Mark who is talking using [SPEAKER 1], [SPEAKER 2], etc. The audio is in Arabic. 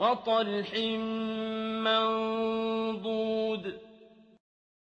[SPEAKER 1] وَطَلْحٍ مَّنضُودٍ